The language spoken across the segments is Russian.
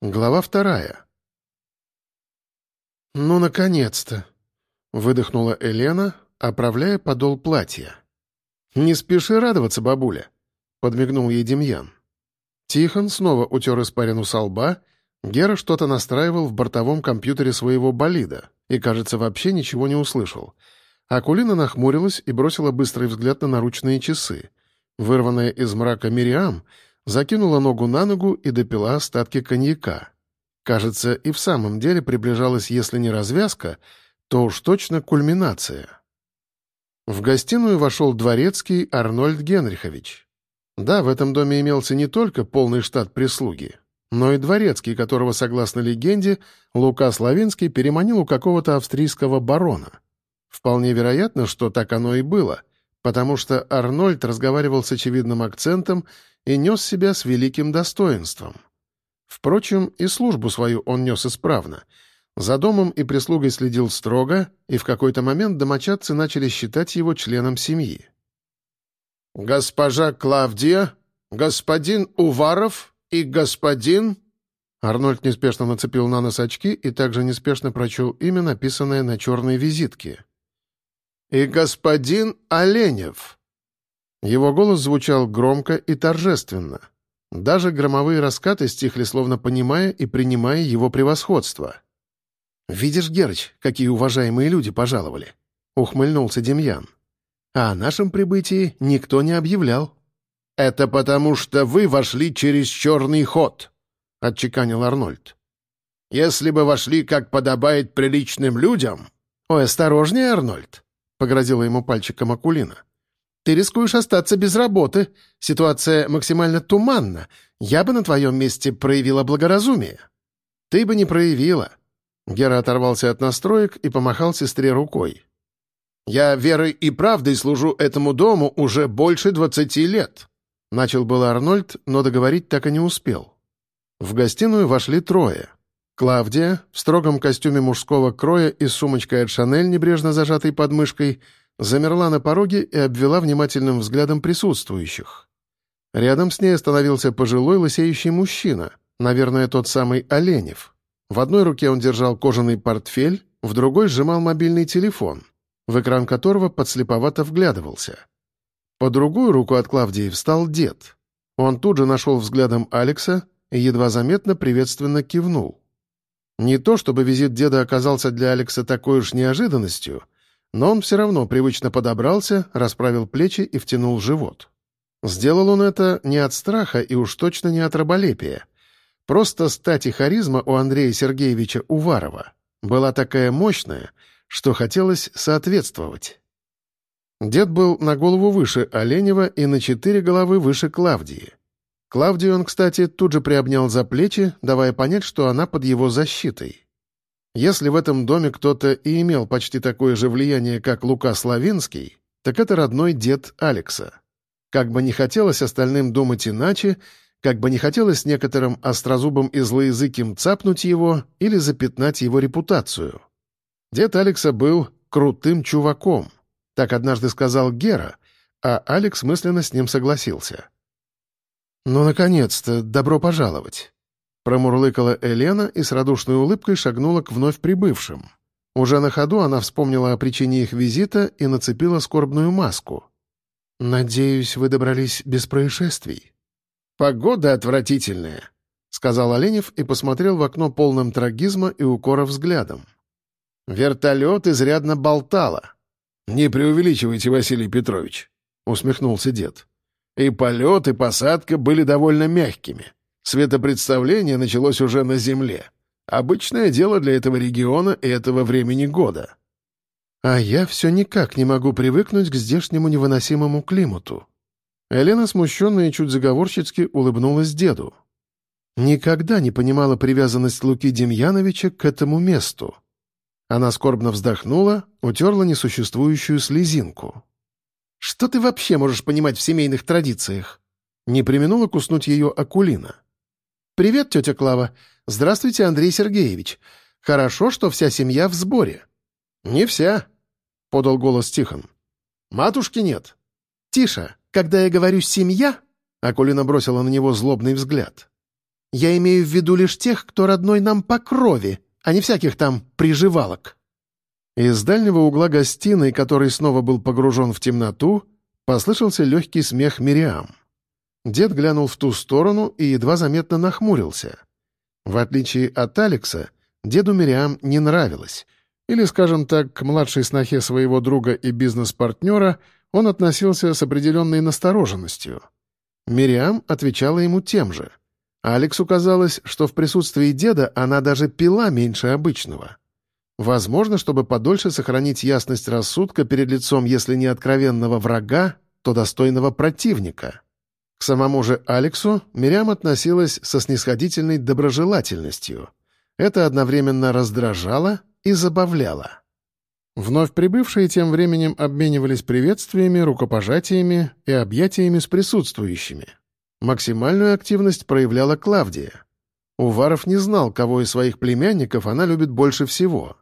Глава вторая. «Ну, наконец-то!» — выдохнула Елена, оправляя подол платья. «Не спеши радоваться, бабуля!» — подмигнул ей Демьян. Тихон снова утер испарину со лба, Гера что-то настраивал в бортовом компьютере своего болида и, кажется, вообще ничего не услышал. Акулина нахмурилась и бросила быстрый взгляд на наручные часы. Вырванная из мрака Мириам — закинула ногу на ногу и допила остатки коньяка. Кажется, и в самом деле приближалась, если не развязка, то уж точно кульминация. В гостиную вошел дворецкий Арнольд Генрихович. Да, в этом доме имелся не только полный штат прислуги, но и дворецкий, которого, согласно легенде, Лука Славинский переманил у какого-то австрийского барона. Вполне вероятно, что так оно и было, потому что Арнольд разговаривал с очевидным акцентом и нес себя с великим достоинством. Впрочем, и службу свою он нес исправно. За домом и прислугой следил строго, и в какой-то момент домочадцы начали считать его членом семьи. «Госпожа Клавдия, господин Уваров и господин...» Арнольд неспешно нацепил на нос очки и также неспешно прочел имя, написанное на черной визитке. «И господин Оленев». Его голос звучал громко и торжественно. Даже громовые раскаты стихли, словно понимая и принимая его превосходство. «Видишь, Герыч, какие уважаемые люди пожаловали!» — ухмыльнулся Демьян. «А о нашем прибытии никто не объявлял». «Это потому, что вы вошли через черный ход», — отчеканил Арнольд. «Если бы вошли, как подобает приличным людям...» «Ой, осторожнее, Арнольд», — погрозила ему пальчиком Акулина. Ты рискуешь остаться без работы. Ситуация максимально туманна. Я бы на твоем месте проявила благоразумие». «Ты бы не проявила». Гера оторвался от настроек и помахал сестре рукой. «Я верой и правдой служу этому дому уже больше двадцати лет», — начал был Арнольд, но договорить так и не успел. В гостиную вошли трое. Клавдия, в строгом костюме мужского кроя и сумочкой от Шанель, небрежно зажатой под мышкой, замерла на пороге и обвела внимательным взглядом присутствующих. Рядом с ней остановился пожилой лысеющий мужчина, наверное, тот самый Оленев. В одной руке он держал кожаный портфель, в другой сжимал мобильный телефон, в экран которого подслеповато вглядывался. По другую руку от Клавдии встал дед. Он тут же нашел взглядом Алекса и едва заметно приветственно кивнул. Не то чтобы визит деда оказался для Алекса такой уж неожиданностью — но он все равно привычно подобрался, расправил плечи и втянул живот. Сделал он это не от страха и уж точно не от раболепия. Просто стать и харизма у Андрея Сергеевича Уварова была такая мощная, что хотелось соответствовать. Дед был на голову выше Оленева и на четыре головы выше Клавдии. Клавдию он, кстати, тут же приобнял за плечи, давая понять, что она под его защитой. Если в этом доме кто-то и имел почти такое же влияние, как Лука Славинский, так это родной дед Алекса. Как бы не хотелось остальным думать иначе, как бы не хотелось некоторым острозубым и злоязыким цапнуть его или запятнать его репутацию. Дед Алекса был крутым чуваком, так однажды сказал Гера, а Алекс мысленно с ним согласился. «Ну, наконец-то, добро пожаловать!» Промурлыкала Елена и с радушной улыбкой шагнула к вновь прибывшим. Уже на ходу она вспомнила о причине их визита и нацепила скорбную маску. «Надеюсь, вы добрались без происшествий?» «Погода отвратительная», — сказал Оленев и посмотрел в окно полным трагизма и укора взглядом. «Вертолет изрядно болтало». «Не преувеличивайте, Василий Петрович», — усмехнулся дед. «И полет, и посадка были довольно мягкими. Светопредставление началось уже на Земле. Обычное дело для этого региона и этого времени года. А я все никак не могу привыкнуть к здешнему невыносимому климату. Елена, смущенная и чуть заговорщицки, улыбнулась деду. Никогда не понимала привязанность Луки Демьяновича к этому месту. Она скорбно вздохнула, утерла несуществующую слезинку. «Что ты вообще можешь понимать в семейных традициях?» Не применула куснуть ее Акулина. «Привет, тетя Клава. Здравствуйте, Андрей Сергеевич. Хорошо, что вся семья в сборе». «Не вся», — подал голос Тихон. «Матушки нет». «Тише, когда я говорю «семья», — Акулина бросила на него злобный взгляд. Я имею в виду лишь тех, кто родной нам по крови, а не всяких там приживалок». Из дальнего угла гостиной, который снова был погружен в темноту, послышался легкий смех Мириам. Дед глянул в ту сторону и едва заметно нахмурился. В отличие от Алекса, деду Мириам не нравилось. Или, скажем так, к младшей снохе своего друга и бизнес-партнера он относился с определенной настороженностью. Мириам отвечала ему тем же. Алексу казалось, что в присутствии деда она даже пила меньше обычного. Возможно, чтобы подольше сохранить ясность рассудка перед лицом, если не откровенного врага, то достойного противника. К самому же Алексу Мирям относилась со снисходительной доброжелательностью. Это одновременно раздражало и забавляло. Вновь прибывшие тем временем обменивались приветствиями, рукопожатиями и объятиями с присутствующими. Максимальную активность проявляла Клавдия. Уваров не знал, кого из своих племянников она любит больше всего.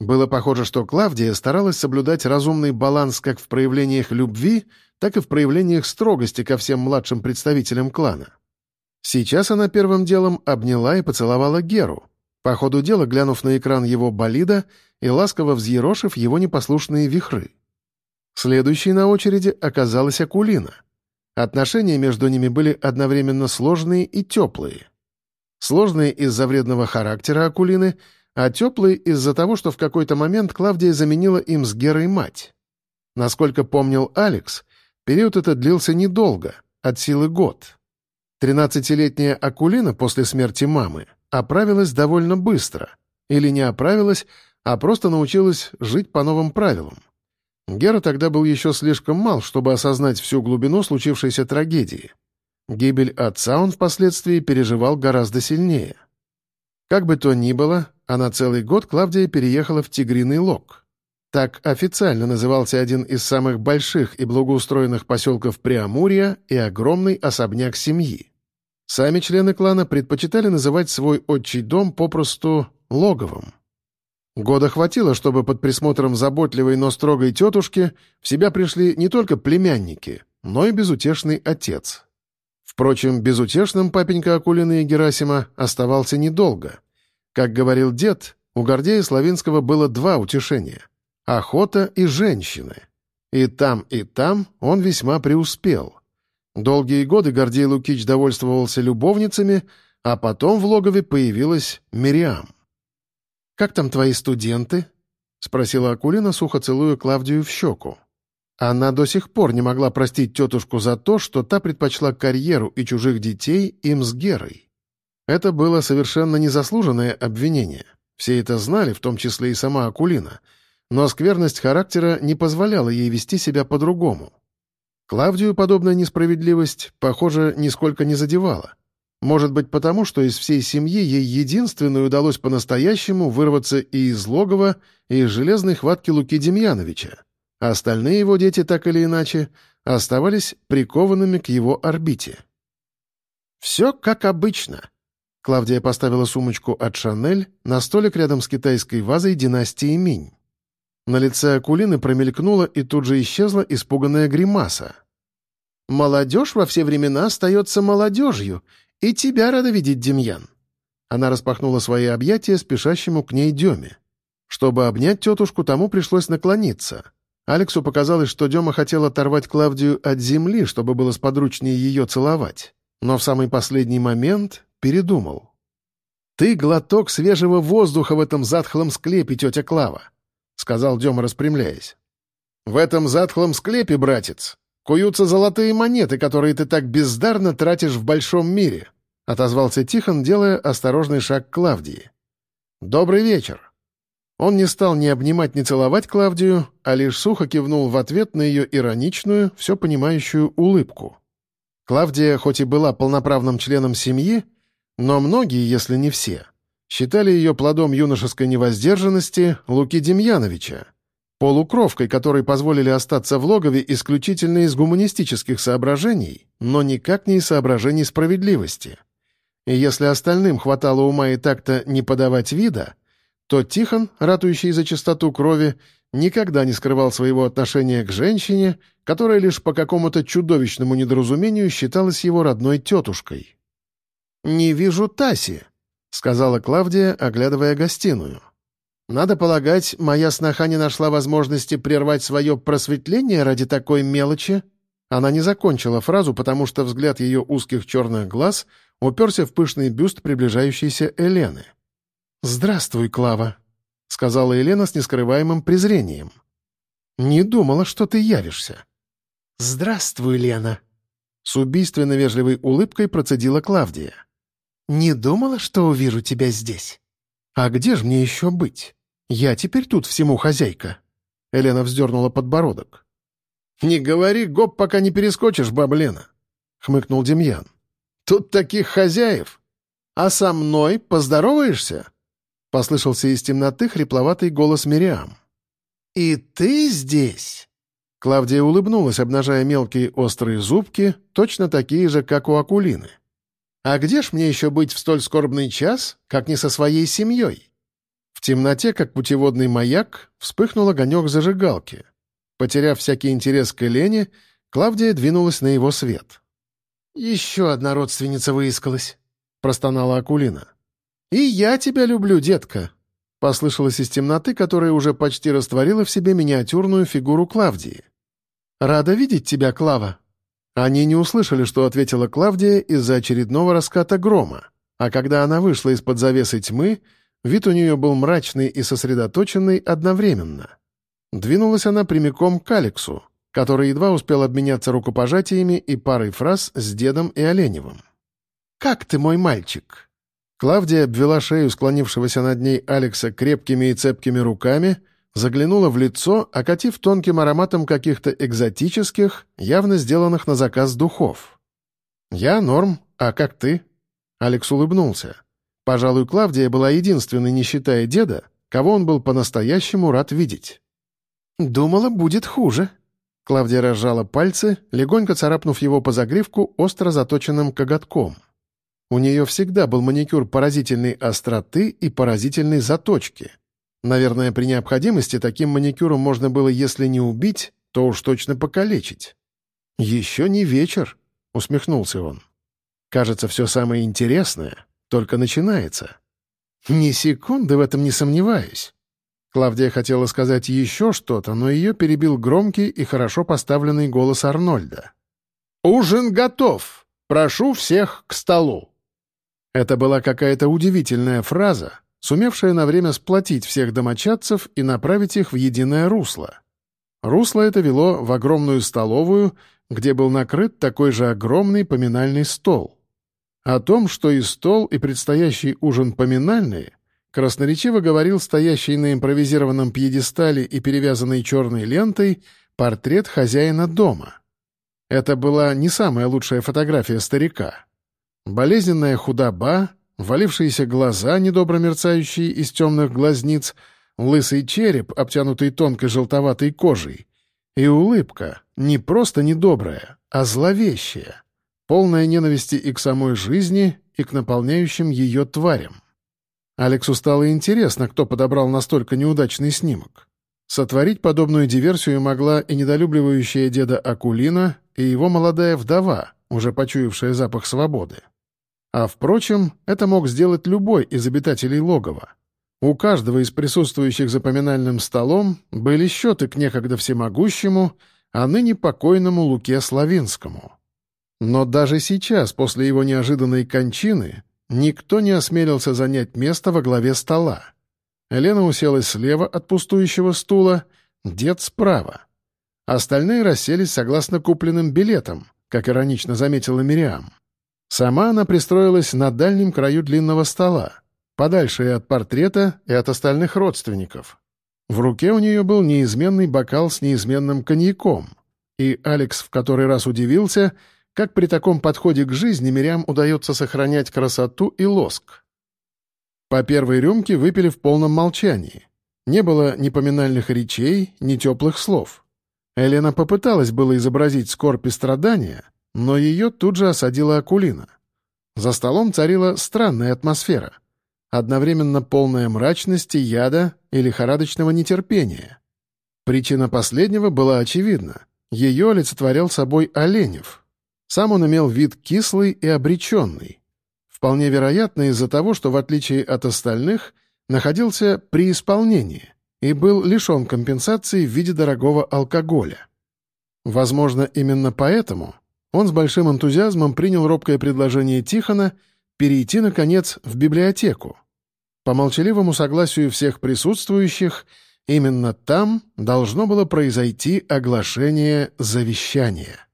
Было похоже, что Клавдия старалась соблюдать разумный баланс как в проявлениях любви, так и в проявлениях строгости ко всем младшим представителям клана. Сейчас она первым делом обняла и поцеловала Геру, по ходу дела глянув на экран его болида и ласково взъерошив его непослушные вихры. Следующей на очереди оказалась Акулина. Отношения между ними были одновременно сложные и теплые. Сложные из-за вредного характера Акулины, а теплые из-за того, что в какой-то момент Клавдия заменила им с Герой мать. Насколько помнил Алекс, период этот длился недолго, от силы год. Тринадцатилетняя Акулина после смерти мамы оправилась довольно быстро. Или не оправилась, а просто научилась жить по новым правилам. Гера тогда был еще слишком мал, чтобы осознать всю глубину случившейся трагедии. Гибель отца он впоследствии переживал гораздо сильнее. Как бы то ни было, а на целый год Клавдия переехала в Тигриный Лог. Так официально назывался один из самых больших и благоустроенных поселков Преамурья и огромный особняк семьи. Сами члены клана предпочитали называть свой отчий дом попросту логовым. Года хватило, чтобы под присмотром заботливой, но строгой тетушки в себя пришли не только племянники, но и безутешный отец. Впрочем, безутешным папенька Акулины и Герасима оставался недолго. Как говорил дед, у Гордея Славинского было два утешения — охота и женщины. И там, и там он весьма преуспел. Долгие годы Гордей Лукич довольствовался любовницами, а потом в логове появилась Мириам. «Как там твои студенты?» — спросила Акулина, сухо целуя Клавдию в щеку. Она до сих пор не могла простить тетушку за то, что та предпочла карьеру и чужих детей им с Герой. Это было совершенно незаслуженное обвинение. Все это знали, в том числе и сама Акулина. Но скверность характера не позволяла ей вести себя по-другому. Клавдию подобная несправедливость, похоже, нисколько не задевала. Может быть, потому, что из всей семьи ей единственной удалось по-настоящему вырваться и из логова, и из железной хватки Луки Демьяновича, а остальные его дети, так или иначе, оставались прикованными к его орбите. «Все как обычно», — Клавдия поставила сумочку от «Шанель» на столик рядом с китайской вазой династии Минь. На лице Акулины промелькнула и тут же исчезла испуганная гримаса. «Молодежь во все времена остается молодежью, и тебя рада видеть, Демьян». Она распахнула свои объятия спешащему к ней Деме. Чтобы обнять тетушку, тому пришлось наклониться. Алексу показалось, что Дема хотел оторвать Клавдию от земли, чтобы было сподручнее ее целовать. Но в самый последний момент передумал. «Ты глоток свежего воздуха в этом затхлом склепе, тетя Клава. — сказал Дема, распрямляясь. «В этом затхлом склепе, братец, куются золотые монеты, которые ты так бездарно тратишь в большом мире», — отозвался Тихон, делая осторожный шаг к Клавдии. «Добрый вечер». Он не стал ни обнимать, ни целовать Клавдию, а лишь сухо кивнул в ответ на ее ироничную, все понимающую улыбку. Клавдия, хоть и была полноправным членом семьи, но многие, если не все, считали ее плодом юношеской невоздержанности Луки Демьяновича, полукровкой, которой позволили остаться в логове исключительно из гуманистических соображений, но никак не из соображений справедливости. И если остальным хватало ума и так-то не подавать вида, то Тихон, ратующий за чистоту крови, никогда не скрывал своего отношения к женщине, которая лишь по какому-то чудовищному недоразумению считалась его родной тетушкой. «Не вижу Таси», — сказала Клавдия, оглядывая гостиную. «Надо полагать, моя сноха не нашла возможности прервать свое просветление ради такой мелочи?» Она не закончила фразу, потому что взгляд ее узких черных глаз уперся в пышный бюст приближающейся Елены. «Здравствуй, Клава», — сказала Елена с нескрываемым презрением. «Не думала, что ты явишься». «Здравствуй, Лена», — с убийственно вежливой улыбкой процедила Клавдия. «Не думала, что увижу тебя здесь?» «А где же мне еще быть? Я теперь тут всему хозяйка». Елена вздернула подбородок. «Не говори, гоп, пока не перескочишь, баблена», — хмыкнул Демьян. «Тут таких хозяев. А со мной поздороваешься?» — послышался из темноты хрипловатый голос Мириам. «И ты здесь?» Клавдия улыбнулась, обнажая мелкие острые зубки, точно такие же, как у Акулины. «А где ж мне еще быть в столь скорбный час, как не со своей семьей?» В темноте, как путеводный маяк, вспыхнул огонек зажигалки — Потеряв всякий интерес к Елене, Клавдия двинулась на его свет. «Еще одна родственница выискалась», — простонала Акулина. «И я тебя люблю, детка», — послышалось из темноты, которая уже почти растворила в себе миниатюрную фигуру Клавдии. «Рада видеть тебя, Клава». Они не услышали, что ответила Клавдия из-за очередного раската грома, а когда она вышла из-под завесы тьмы, вид у нее был мрачный и сосредоточенный одновременно. Двинулась она прямиком к Алексу, который едва успел обменяться рукопожатиями и парой фраз с дедом и Оленевым. «Как ты, мой мальчик?» Клавдия обвела шею склонившегося над ней Алекса крепкими и цепкими руками, заглянула в лицо, окатив тонким ароматом каких-то экзотических, явно сделанных на заказ духов. «Я норм, а как ты?» Алекс улыбнулся. Пожалуй, Клавдия была единственной, не считая деда, кого он был по-настоящему рад видеть. «Думала, будет хуже». Клавдия разжала пальцы, легонько царапнув его по загривку остро заточенным коготком. У нее всегда был маникюр поразительной остроты и поразительной заточки. Наверное, при необходимости таким маникюром можно было, если не убить, то уж точно покалечить. «Еще не вечер», — усмехнулся он. «Кажется, все самое интересное только начинается». «Ни секунды в этом не сомневаюсь». Клавдия хотела сказать еще что-то, но ее перебил громкий и хорошо поставленный голос Арнольда. «Ужин готов! Прошу всех к столу!» Это была какая-то удивительная фраза, сумевшая на время сплотить всех домочадцев и направить их в единое русло. Русло это вело в огромную столовую, где был накрыт такой же огромный поминальный стол. О том, что и стол, и предстоящий ужин поминальные, красноречиво говорил стоящий на импровизированном пьедестале и перевязанный черной лентой портрет хозяина дома. Это была не самая лучшая фотография старика. Болезненная худоба, валившиеся глаза, недобро мерцающие из темных глазниц, лысый череп, обтянутый тонкой желтоватой кожей, и улыбка, не просто недобрая, а зловещая, полная ненависти и к самой жизни, и к наполняющим ее тварям. Алексу стало интересно, кто подобрал настолько неудачный снимок. Сотворить подобную диверсию могла и недолюбливающая деда Акулина, и его молодая вдова, уже почуявшая запах свободы. А впрочем, это мог сделать любой из обитателей логова. У каждого из присутствующих за поминальным столом были счеты к некогда всемогущему, а ныне покойному Луке Славинскому. Но даже сейчас, после его неожиданной кончины, Никто не осмелился занять место во главе стола. Елена уселась слева от пустующего стула, дед справа. Остальные расселись согласно купленным билетам, как иронично заметила Мириам. Сама она пристроилась на дальнем краю длинного стола, подальше и от портрета, и от остальных родственников. В руке у нее был неизменный бокал с неизменным коньяком, и Алекс в который раз удивился — как при таком подходе к жизни Мирям удается сохранять красоту и лоск? По первой рюмке выпили в полном молчании. Не было ни поминальных речей, ни теплых слов. Елена попыталась было изобразить скорбь и страдания, но ее тут же осадила Акулина. За столом царила странная атмосфера. Одновременно полная мрачности, яда и лихорадочного нетерпения. Причина последнего была очевидна. Ее олицетворял собой Оленев — сам он имел вид кислый и обреченный. Вполне вероятно из-за того, что, в отличие от остальных, находился при исполнении и был лишен компенсации в виде дорогого алкоголя. Возможно, именно поэтому он с большим энтузиазмом принял робкое предложение Тихона перейти, наконец, в библиотеку. По молчаливому согласию всех присутствующих, именно там должно было произойти оглашение завещания.